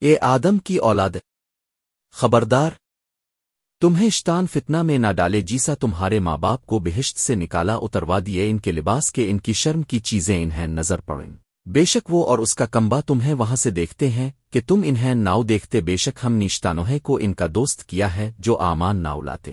اے آدم کی اولاد، خبردار، تمہیں شتان فتنہ میں نہ ڈالے جیسا تمہارے ماں باپ کو بہشت سے نکالا اتروا دیے ان کے لباس کے ان کی شرم کی چیزیں انہیں نظر پڑیں۔ بے شک وہ اور اس کا کمبا تمہیں وہاں سے دیکھتے ہیں کہ تم انہیں ناؤ دیکھتے بے شک ہم نشتانوہے کو ان کا دوست کیا ہے جو آمان ناؤ لاتے